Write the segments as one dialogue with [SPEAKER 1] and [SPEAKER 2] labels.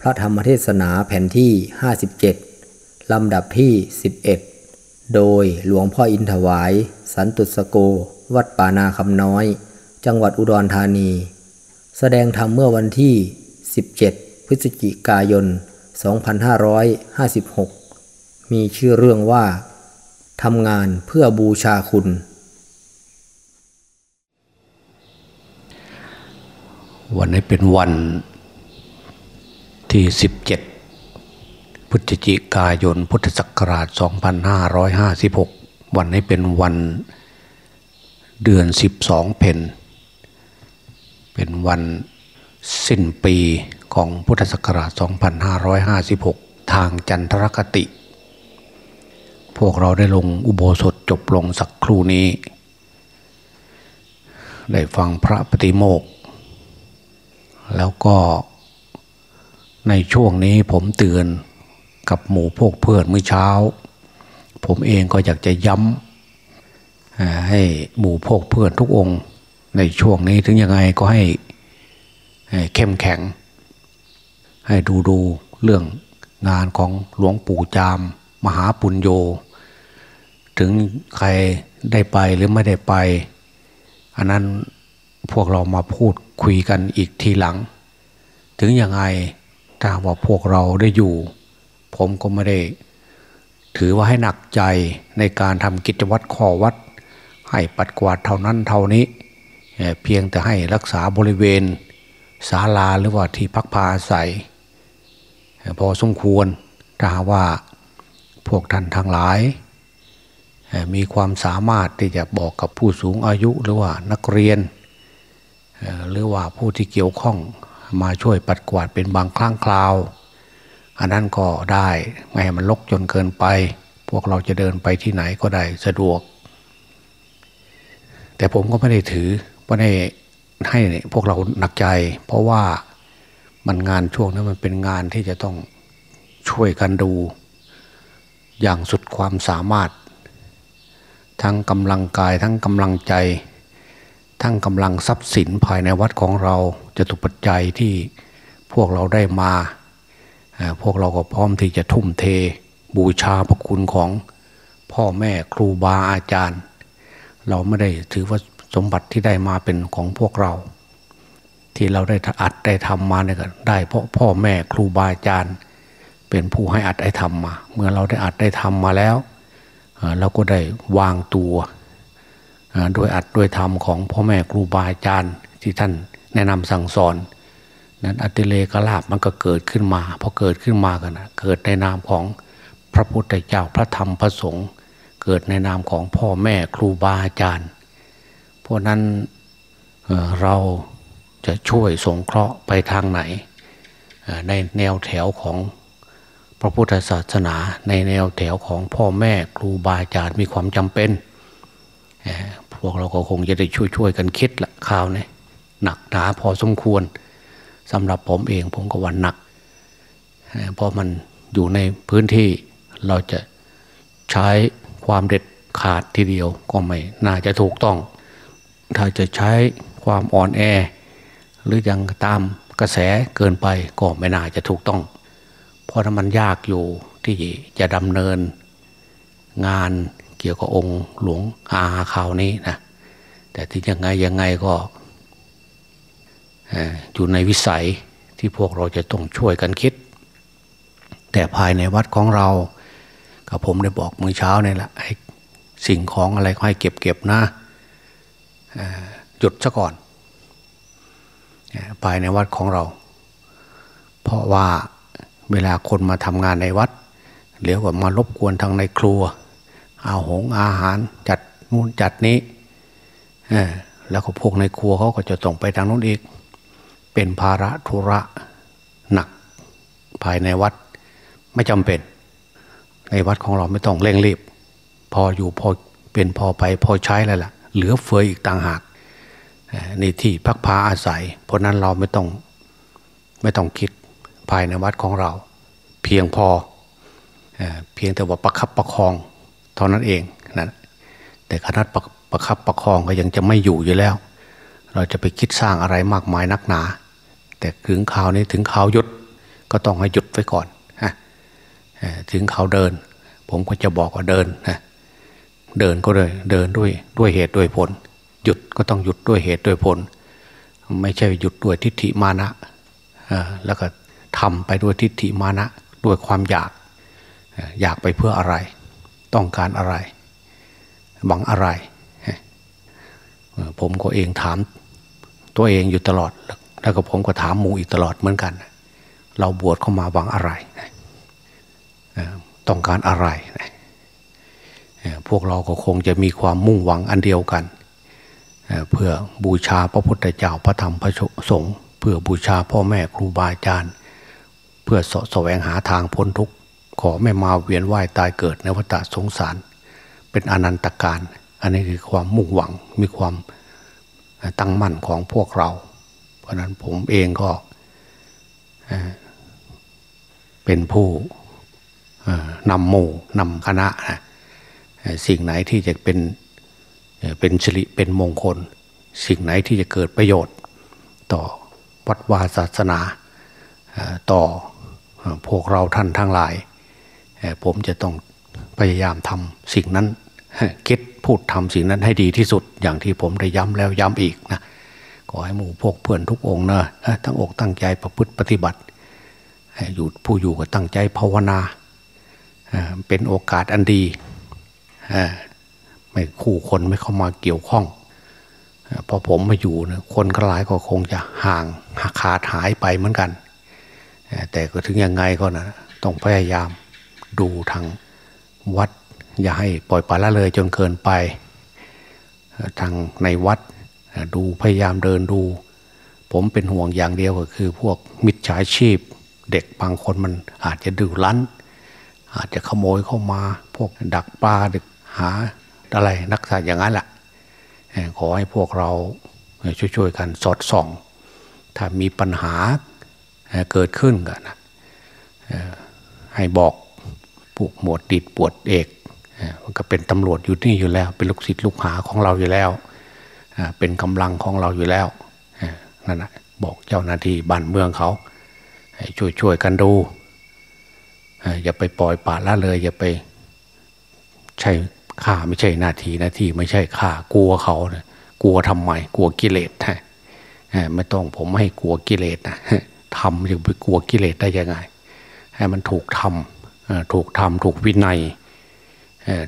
[SPEAKER 1] พระธรรมเทศนาแผ่นที่ 57 ลำดับที่ 11 โดยหลวงพ่ออินถวาย สันตุสโก วัดป่านาคำน้อย จังหวัดอุดรธานี แสดงธรรมเมื่อวันที่ 17 พฤศจิกายน 2556 มีชื่อเรื่องว่าทำงานเพื่อบูชาคุณ
[SPEAKER 2] วันนี้เป็นวัน ที่ 17 พฤศจิกายน พุทธศักราช 2556 วันนี้เป็นวันเดือน 12 เพนเป็นวันสิ้นปีของพุทธศักราช 2556 ทางจันทรคติ พวกเราได้ลงอุโบสถจบลงสักครู่นี้ ได้ฟังพระปฏิโมกข์แล้วก็ ในช่วงนี้ผมเตือนกับหมู่พวกเพื่อนเมื่อเช้า ผมเองก็อยากจะย้ำให้หมู่พวกเพื่อนทุกองค์ ในช่วงนี้ถึงยังไงก็ให้เข้มแข็ง ให้ดูดูเรื่องงานของหลวงปู่จาม มหาปุญโญถึงใครได้ไปหรือไม่ได้ไป อันนั้นพวกเรามาพูดคุยกันอีกทีหลัง ถึงยังไง ถ้าว่าพวกเราได้อยู่ ผมก็ไม่ได้ ถือว่าให้หนักใจในการทำกิจวัตรข้อวัด ให้ปัดกวาดเท่านั้นเท่านี้ เพียงแต่ให้รักษาบริเวณศาลาหรือว่าที่พักพาอาศัยพอสมควรถ้าว่าพวกท่านทั้งหลาย มีความสามารถที่จะบอกกับผู้สูงอายุหรือว่านักเรียน หรือว่าผู้ที่เกี่ยวข้อง มาช่วยปัดกวาดเป็นบางครั้งคราว อันนั้นก็ได้ไม่ให้มันลกจนเกินไป พวกเราจะเดินไปที่ไหนก็ได้สะดวก แต่ผมก็ไม่ได้ถือไม่ได้ให้พวกเราหนักใจ เพราะว่ามันงานช่วงนั้นมันเป็นงานที่จะต้องช่วยกันดู อย่างสุดความสามารถ ทั้งกำลังกายทั้งกำลังใจ ทั้งกำลังทรัพย์สินภายในวัดของเราจะตุปัจจัยที่พวกเราได้มา พวกเราก็พร้อมที่จะทุ่มเทบูชาพระคุณของพ่อแม่ครูบาอาจารย์ เราไม่ได้ถือว่าสมบัติที่ได้มาเป็นของพวกเรา ที่เราได้อัดได้ทำมาเนี่ยก็ได้เพราะพ่อแม่ครูบาอาจารย์ เป็นผู้ให้อัดได้ทำมา เมื่อเราได้อัดได้ทำมาแล้วเราก็ได้วางตัว โดยอัดโดยธรรมของพ่อแม่ครูบาอาจารย์ที่ท่านแนะนำสั่งสอน นั้นอติเลกลาบมันก็เกิดขึ้นมาพอเกิดขึ้นมากันนะเกิดในนามของพระพุทธเจ้าพระธรรมพระสงฆ์เกิดในนามของพ่อแม่ครูบาอาจารย์เพราะนั้นเเราจะช่วยสงเคราะห์ไปทางไหน ในแนวแถวของพระพุทธศาสนา ในแนวแถวของพ่อแม่ครูบาอาจารย์มีความจำเป็น พวกเราก็คงจะได้ช่วยๆกันคิดละข่าวนี้หนักหนาพอสมควรสำหรับผมเองผมก็วันหนัก เพราะมันอยู่ในพื้นที่เราจะใช้ความเด็ดขาดทีเดียวก็ไม่น่าจะถูกต้อง ถ้าจะใช้ความอ่อนแอ หรือยังตามกระแสเกินไปก็ไม่น่าจะถูกต้อง เพราะถ้ามันยากอยู่ที่จะดำเนินงาน เกี่ยวกับองค์หลวงอาคราวนี้นะแต่ที่ยังไงยังไงก็อยู่ในวิสัยที่พวกเราจะต้องช่วยกันคิด แต่ภายในวัดของเรากับผมได้บอกมือเช้านี่แหละให้สิ่งของอะไรให้เก็บเก็บนะหยุดซะก่อน ภายในวัดของเรา เพราะว่าเวลาคนมาทำงานในวัดเดี๋ยวก็มารบกวนทางในครัว อาหงอาหารจัดนู่นจัดนี้แล้วก็พวกในครัวเขาก็จะต้องไปทางนู้นอีก เป็นภาระธุระหนัก ภายในวัดไม่จำเป็น ในวัดของเราไม่ต้องเร่งรีบ พออยู่พอเป็นพอไปพอใช้แล้วล่ะ เหลือเฟืออีกต่างหากในที่พักพาอาศัย เพราะนั้นเราไม่ต้องไม่ต้องคิดภายในวัดของเรา เพียงพอเพียงแต่ว่าประคับประคอง ท่านั้นเองนะแต่คณะประประคับประคองก็ยังจะไม่อยู่อยู่แล้ว เราจะไปคิดสร้างอะไรมากมายนักหนา แต่ถึงข่าวนี้ถึงข่าวหยุดก็ต้องให้หยุดไว้ก่อนฮะถึงเขาวเดิน ผมก็จะบอกว่าเดินนะเดินก็เลยเดินด้วยด้วยเหตุด้วยผล หยุดก็ต้องหยุดด้วยเหตุด้วยผล ไม่ใช่หยุดด้วยทิฏฐิมานะแล้วก็ทำไปด้วยทิฏฐิมานะด้วยความอยากอยากไปเพื่ออะไร ต้องการอะไรหวังอะไร ผมก็เองถามตัวเองอยู่ตลอด แล้วก็ผมก็ถามหมูอีกตลอดเหมือนกัน เราบวชเข้ามาหวังอะไรต้องการอะไร พวกเราก็คงจะมีความมุ่งหวังอันเดียวกัน เพื่อบูชาพระพุทธเจ้าพระธรรมพระสงฆ์เพื่อบูชาพ่อแม่ครูบาอาจารย์ เพื่อสแสวงหาทางพ้นทุกข์ ขอไม่มาเวียนว่ายตายเกิดในวัฏสงสาร เป็นอนันตการ อันนี้คือความมุ่งหวังมีความตั้งมั่นของพวกเรา เพราะนั้นผมเองก็เป็นผู้นำหมู่นำคณะสิ่งไหนที่จะเป็นเป็นสิริเป็นมงคล สิ่งไหนที่จะเกิดประโยชน์ ต่อวัดวาศาสนาต่อพวกเราท่านทั้งหลาย ผมจะต้องพยายามทำสิ่งนั้นคิดพูดทำสิ่งนั้นให้ดีที่สุด อย่างที่ผมได้ย้ำแล้วย้ำอีกนะขอให้หมู่พวกเพื่อนทุกองนะทั้งอกตั้งใจประพฤติปฏิบัติอยู่ผู้อยู่ก็ตั้งใจภาวนาเป็นโอกาสอันดีไม่คู่คนไม่เข้ามาเกี่ยวข้องพอผมมาอยู่นะคนก็หลายก็คงจะห่างขาดหายไปเหมือนกัน แต่ก็ถึงยังไงก็นะต้องพยายาม ดูทางวัด อย่าให้ปล่อยปละละเลยจนเกินไป ทางในวัดดูพยายามเดินดู ผมเป็นห่วงอย่างเดียวก็คือ พวกมิจฉาชีพ เด็กบางคนมันอาจจะดื้อรั้น อาจจะขโมยเข้ามา พวกดักปลาดึกหาอะไรนักษาอย่างนั้นแหละขอให้พวกเราช่วยๆกันสอดส่อง ถ้ามีปัญหาเกิดขึ้นกันะให้บอก วกหมวดดิดปวดเอกมันก็เป็นตำรวจอยู่นี่อยู่แล้ว เป็นลูกศิษย์ลูกหาของเราอยู่แล้วเป็นกำลังของเราอยู่แล้วนั่นแหะบอกเจ้าหน้าที่บ้านเมืองเขาช่วยช่วยกันดูอย่าไปปล่อยป่าละเลย อย่าไปใช่ข้าไม่ใช่หน้าที่หน้าที่ไม่ใช่ข้ากลัวเขานะกลัวทำไมกลัวกิเลสฮะไม่ต้องผมไม่ให้กลัวกิเลสนะทำจะไปกลัวกิเลสได้ยังไง ให้มันถูกทำ ถูกทำถูกวินัย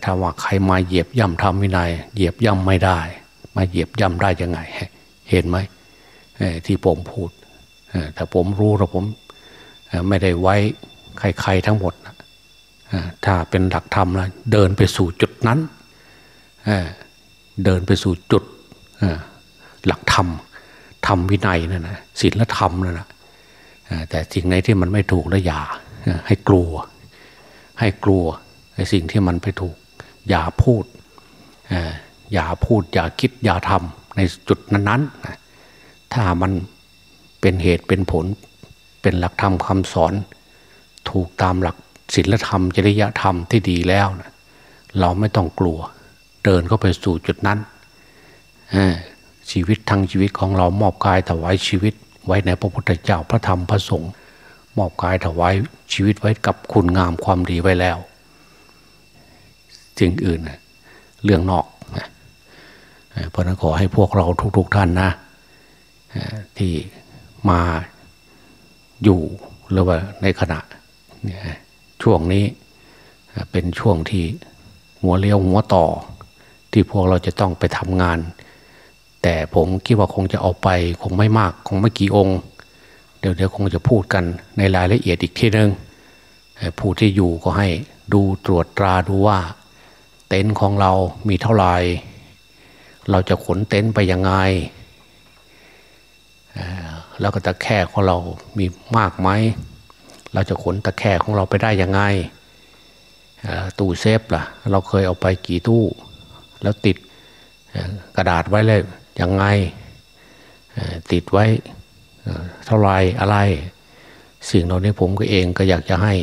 [SPEAKER 2] ถ้าว่าใครมาเหยียบย่ำทำวินัย เหยียบย่ำไม่ได้ มาเหยียบย่ำได้ยังไง เห็นไหมที่ผมพูดแต่ผมรู้แล้วผมไม่ได้ไว้ใครๆทั้งหมดถ้าเป็นหลักธรรมแล้วเดินไปสู่จุดนั้นเดินไปสู่จุดหลักธรรมธรรมวินัยนั่นนะศีลธรรมนั่นนะแต่สิ่งไหนที่มันไม่ถูกแล้วอย่าให้กลัว ให้กลัวไอ้สิ่งที่มันไปถูก อย่าพูดอย่าพูดอย่าคิดอย่าทำในจุดนั้นๆ ถ้ามันเป็นเหตุเป็นผล เป็นหลักธรรมคำสอน ถูกตามหลักศีลธรรม จริยธรรมที่ดีแล้วนะเราไม่ต้องกลัว เดินเข้าไปสู่จุดนั้นชีวิตทั้งชีวิตของเรามอบกายถวายชีวิต ไว้ในพระพุทธเจ้าพระธรรมพระสงฆ์ มอบกายถวายชีวิตไว้กับคุณงามความดีไว้แล้วสิ่งอื่นเรื่องนอกเพราะนั้นขอให้พวกเราทุกๆท่านนะที่มาอยู่หรือว่าในขณะช่วงนี้เป็นช่วงที่หัวเลี้ยวหัวต่อ ที่พวกเราจะต้องไปทำงาน แต่ผมคิดว่าคงจะเอาไปคงไม่มาก คงไม่กี่องค์ เดี๋ยวเดี๋ยวคงจะพูดกันในรายละเอียดอีกทีหนึ่งผู้ที่อยู่ก็ให้ดูตรวจตราดูว่า เต็นท์ของเรามีเท่าไหร่เราจะขนเต็นท์ไปยังไงแล้วก็ตะแคร่ของเรามีมากไหม เราจะขนตะแคร่ของเราไปได้ยังไง ตู้เซฟล่ะ เราเคยเอาไปกี่ตู้ แล้วติดกระดาษไว้เลยยังไง ติดไว้ เท่าไรอะไร สิ่งเหล่านี้ผมก็เองก็อยากจะให้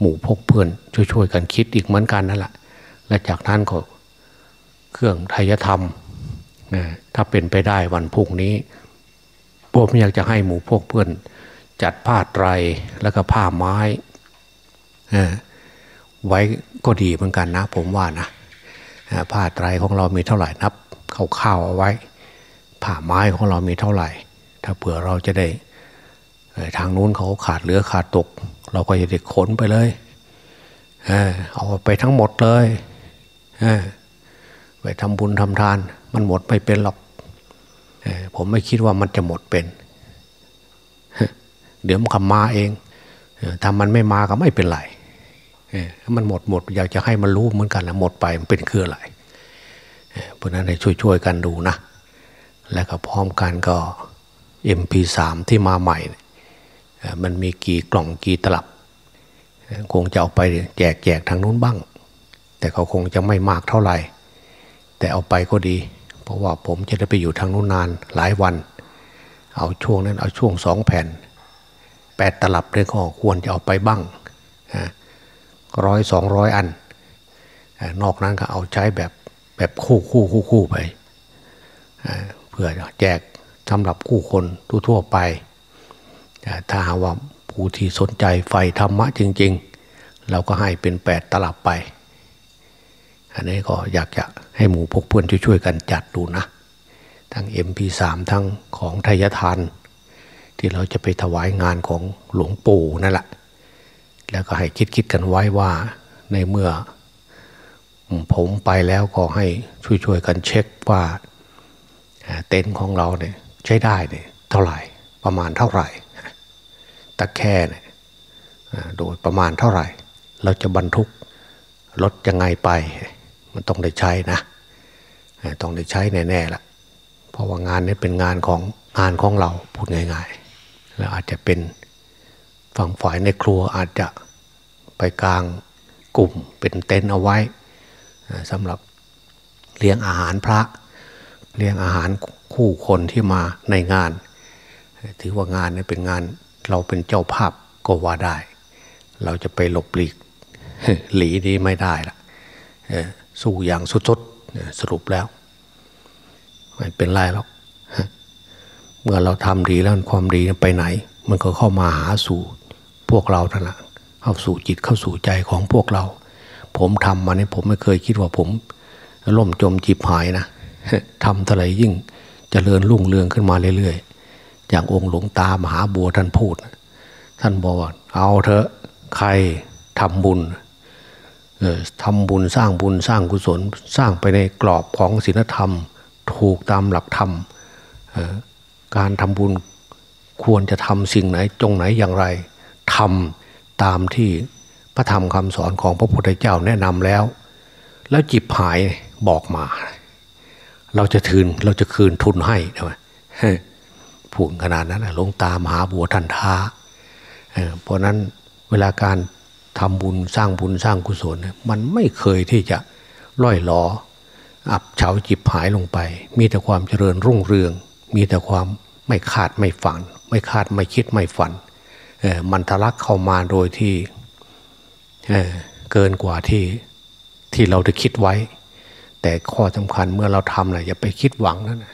[SPEAKER 2] หมู่พกเพื่อนช่วยๆกันคิดอีกเหมือนกันนั่นแหละและจากนั้นก็เครื่องไทยธรรมถ้าเป็นไปได้วันพุ่งนี้ผมอยากจะให้หมู่พกเพื่อนจัดผ้าไตรแล้วก็ผ้าไม้ไว้ก็ดีเหมือนกันนะ ผมว่านะผ้าไตรของเรามีเท่าไหร่นับคร่าวๆเอาไว้ ผ้าไม้ของเรามีเท่าไหร่ ถ้าเผื่อเราจะได้ทางนู้นเขาขาดเหลือขาดตก เราก็จะได้ขนไปเลยเอาไปทั้งหมดเลยไปทำบุญทำทาน มันหมดไม่เป็นหรอกผมไม่คิดว่ามันจะหมดเป็น เดี๋ยวมันขมาเองทำมันไม่มาก็ไม่เป็นไรมันหมดหมด อยากจะให้มันรู้เหมือนกันนะหมดไปมันเป็นคืออะไรเพราะนั้นให้ช่วยๆกันดูนะ และก็พร้อมกันก็ MP3 ที่มาใหม่ มันมีกี่กล่องกี่ตลับ คงจะเอาไปแจกแจกทางนู้นบ้าง แต่เขาคงจะไม่มากเท่าไหร่ แต่เอาไปก็ดี เพราะว่าผมจะได้ไปอยู่ทางนู้นนานหลายวัน เอาช่วงนั้นเอาช่วงสองแผ่นแปดตลับเลยก็ควรจะเอาไปบ้างร้อยสองร้อยอัน นอกนั้นก็เอาใช้แบบแบบคู่คู่คู่คู่ไปเพื่อแจก สำหรับคู่คนทั่วไป ถ้าหาว่าผู้ที่สนใจไฟธรรมะจริง ๆ เราก็ให้เป็นแปดตลับไป อันนี้ก็อยากจะให้หมู่พกเพื่อนช่วยๆกันจัดดูนะ ทั้ง MP3 ทั้งของทยทาน ที่เราจะไปถวายงานของหลวงปู่นั่นแหละ แล้วก็ให้คิดคิดกันไว้ว่าในเมื่อผมไปแล้วก็ให้ช่วยๆกันเช็คว่าเต็นท์ของเราเนี่ย ใช้ได้เนี่ยเท่าไหร่ประมาณเท่าไหร่ตะแค่เนี่ยโดยประมาณเท่าไหร่ เราจะบรรทุกรถยังไงไป มันต้องได้ใช้นะ ต้องได้ใช้แน่ๆละเพราะว่างานนี้เป็นงานของงานของเราพูดง่ายๆ แล้วอาจจะเป็นฝั่งฝ่ายในครัวอาจจะไปกลางกลุ่มเป็นเต็นท์เอาไว้สำหรับเลี้ยงอาหารพระ เลี้ยงอาหารคู่คนที่มาในงาน ถือว่างานนี้เป็นงานเราเป็นเจ้าภาพก็ว่าได้ เราจะไปหลบหลีกหลีนี้ไม่ได้ละสู้อย่างสุดๆสรุปแล้ว ไม่เป็นไรหรอกเมื่อเราทำดีแล้วความดีไปไหน มันก็เข้ามาหาสู่พวกเราท่านละเข้าสู่จิตเข้าสู่ใจของพวกเรา ผมทำมาเนี่ยผมไม่เคยคิดว่าผมล่มจมจีบหายนะ ทำเท่าไรยิ่งจเจริญรุ่งเรืองขึ้นมาเรื่อยๆ อย่างองค์หลวงตามหาบัวท่านพูด ท่านบอกว่าเอาเถอะใครทำบุญทำบุญสร้างบุญสร้างกุศลสร้างไปในกรอบของศีลธรรม ถูกตามหลักธรรมการทำบุญควรจะทำสิ่งไหนจงไหนอย่างไรทำตามที่พระธรรมคำสอนของพระพุทธเจ้าแนะนำแล้ว แล้วจิบหายบอกมา เราจะทืนเราจะคืนทุนให้ใช่ไหมผูกขนาดนั้นลงตามหาบัวทันท้าเพราะนั้นเวลาการทำบุญสร้างบุญสร้างกุศลมันไม่เคยที่จะล่อยหลออับเฉาจิบหายลงไป มีแต่ความเจริญรุ่งเรือง มีแต่ความไม่คาดไม่ฝัน ไม่คาดไม่คิดไม่ฝันมันทะลักเข้ามาโดยที่เกินกว่าที่ที่เราได้คิดไว้ แต่ข้อสำคัญเมื่อเราทำนะอย่าไปคิดหวังนั่น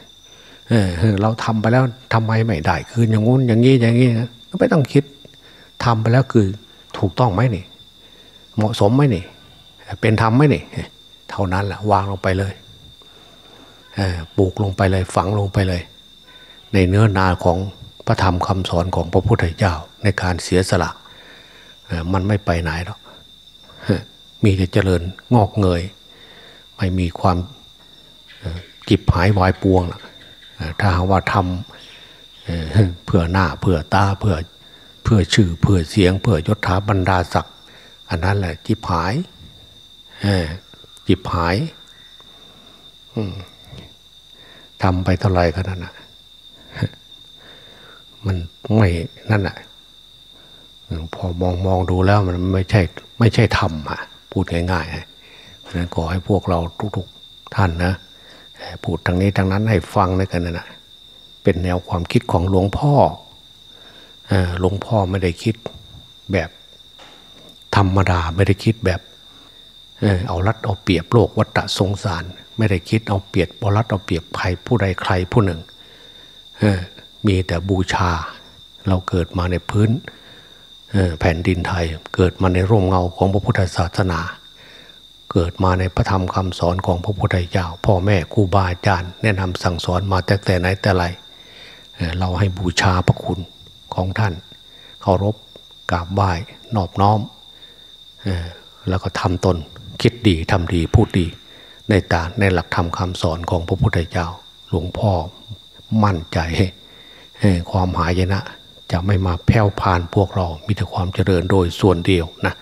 [SPEAKER 2] เออเราทำไปแล้วทำไมไม่ได้ คืออย่างงู้นอย่างนี้อย่างนี้นะก็ไม่ต้องคิดทำไปแล้วคือถูกต้องไหมนี่ เหมาะสมไหมนี่ เป็นธรรมไหมนี่ เท่านั้นแหละวางลงไปเลยปลูกลงไปเลยฝังลงไปเลย ในเนื้อนาของพระธรรมคำสอนของพระพุทธเจ้าในการเสียสละมันไม่ไปไหนหรอกมีแต่เจริญงอกเงย ไม่มีความจิบหายวายปวงถ้าว่าทำเพื่อหน้าเพื่อตาเพื่อเพื่อชื่อเพื่อเสียง เพื่อยศถาบรรดาศักดิ์อันนั้นแหละจิบหายจิบหายทำไปเท่าไรก็นั่นนะมันไม่นั่นแหละพอมองมองดูแล้วมันไม่ใช่ ไม่ใช่ธรรมอะ พูดง่ายๆ เพราะขอให้พวกเราทุกๆท่านนะพูดทางนี้ทางนั้นให้ฟังด้วยกันนะเป็นแนวความคิดของหลวงพ่อหลวงพ่อไม่ได้คิดแบบธรรมดาไม่ได้คิดแบบเอารัดเอาเปรียบโลกวัฏสงสาร ไม่ได้คิดเอาเปรียบบรัดเอาเปรียบใครผู้ใดใครผู้หนึ่งมีแต่บูชา เราเกิดมาในพื้นแผ่นดินไทย เกิดมาในร่มเงาของพระพุทธศาสนา เกิดมาในพระธรรมคำสอนของพระพุทธเจ้าพ่อแม่ครูบาอาจารย์แนะนำสั่งสอนมาแต่แต่ไหนแต่ไรเราให้บูชาพระคุณของท่านเคารพกราบไหว้นอบน้อมแล้วก็ทำตนคิดดีทำดีพูดดีในตาในหลักธรรมคำสอนของพระพุทธเจ้า หลวงพ่อมั่นใจความหายนะ จะไม่มาแผ่วพานพวกเรา มีแต่ความเจริญโดยส่วนเดียวนะ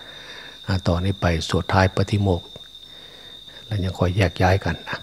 [SPEAKER 2] ต่อนนี้ไปสวดท้ายปฏิโมก แล้วยังคอยแยกย้ายกันนะ